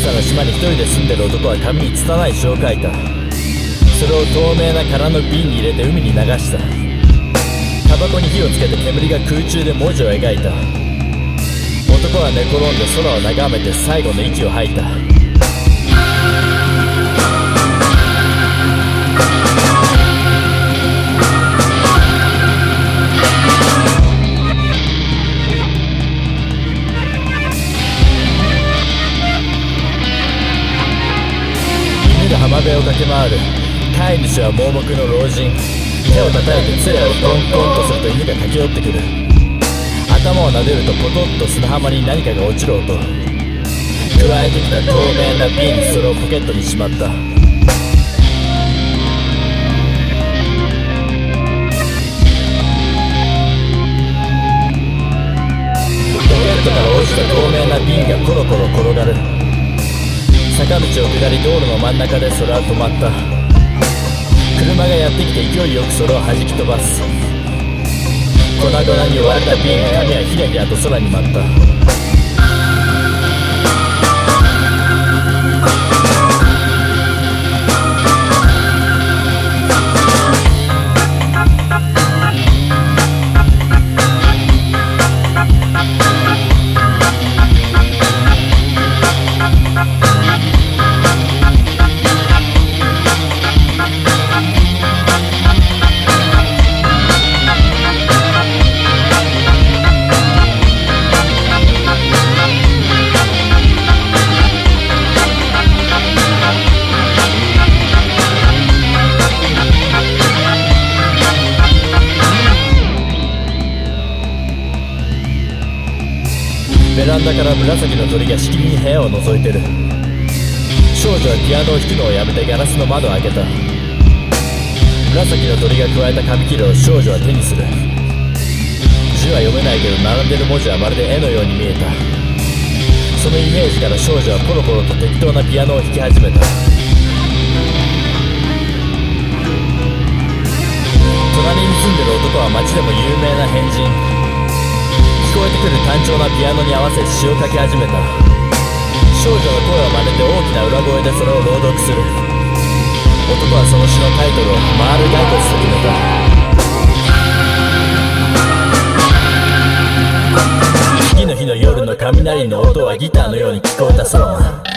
島に一人で住んでる男は紙に拙い書を書いたそれを透明な空の瓶に入れて海に流した。タバコに火をつけて煙が空中で文字を描いた。男は寝転んで空を眺めて最後の息を吐いた。浜辺を駆け回る。飼い主は盲目の老人。手を叩いて杖をコンコンとすると犬が駆け寄ってくる。頭を撫でるとポトッと砂浜に何かが落ちる音。加えてきた透明な瓶それをポケットにしまった。ポケットから落ちた透明な瓶がコロコロ転がる。坂道を下り道路の真ん中で空は止まった。車がやってきて勢いよく空を弾き飛ばす。粉々に割れた瓶髪はひらひらと空に舞った。ベランダから紫の鳥がしきりに部屋を覗いてる。少女はピアノを弾くのをやめてガラスの窓を開けた。紫の鳥が加えた紙切れを少女は手にする。字は読めないけど並んでる文字はまるで絵のように見えた。そのイメージから少女はポロポロと適当なピアノを弾き始めた。隣に住んでる男は街でも有名な変人。こえてくる単調なピアノに合わせ詩を書き始めた。少女の声を真似て大きな裏声でそれを朗読する。男はその詩のタイトルを「回る骸骨」と決めた次の日の夜の雷の音はギターのように聞こえたそう